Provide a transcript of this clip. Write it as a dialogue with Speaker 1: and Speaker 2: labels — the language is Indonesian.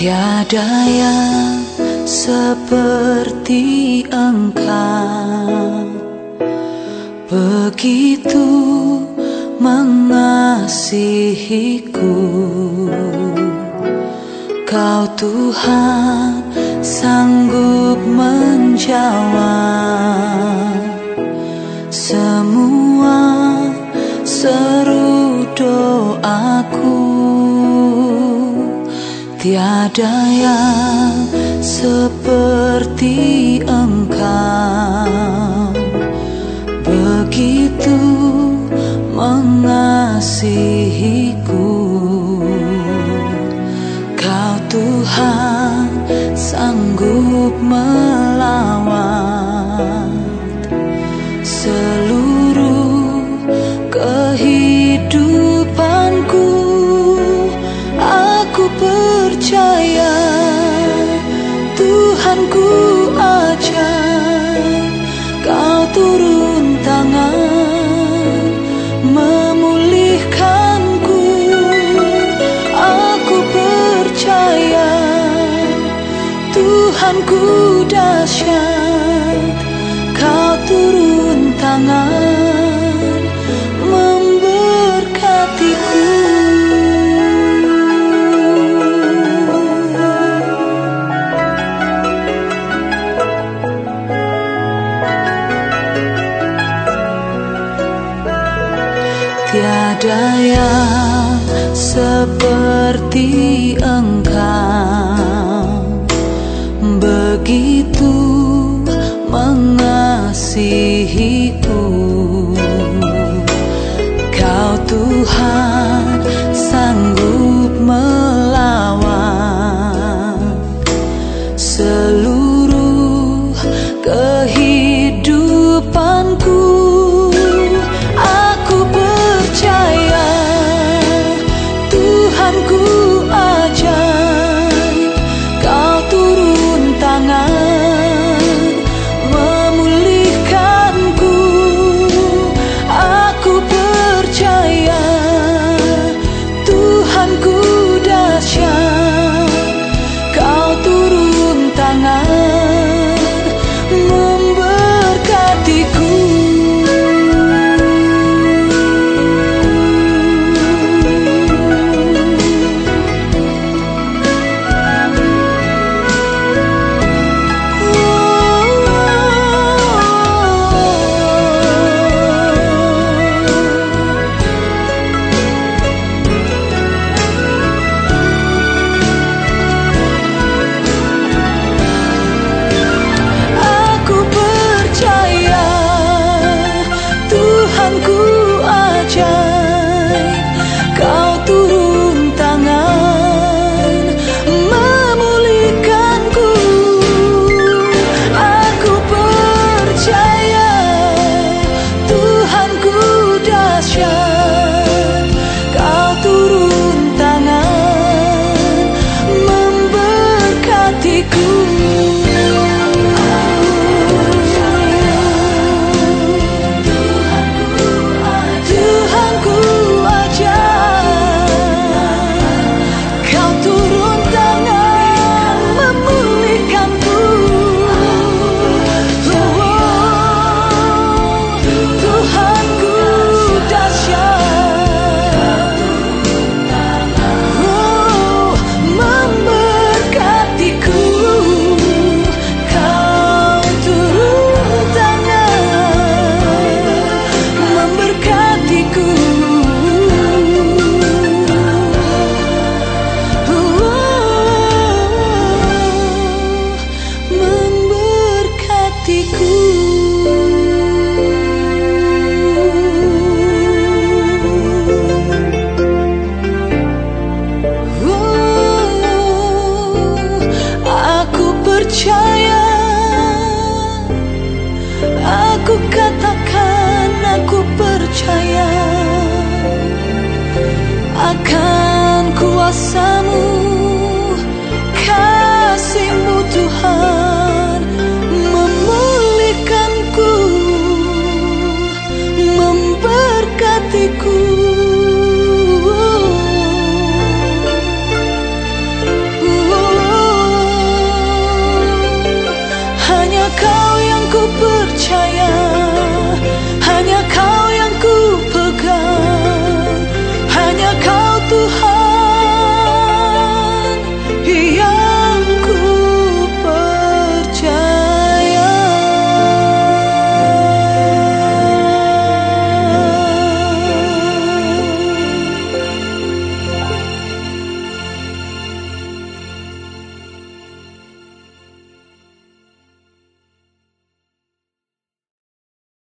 Speaker 1: Tiada yang seperti engkau. Begitu mengasihiku. Kau Tuhan sanggup menjawab Semua seru doaku Tiada yang seperti engkau. Begitu mengasihiku. Kau Tuhan sanggup melawat percaya Tuhan ku ajar Kau turun tangan Memulihkanku. Aku percaya Tuhan ku dahsyat Kau turun tangan Tiada yang seperti engkau. Begitu mengasihiku. Kau Tuhan sanggup melawan Seluruh kau yang ku percaya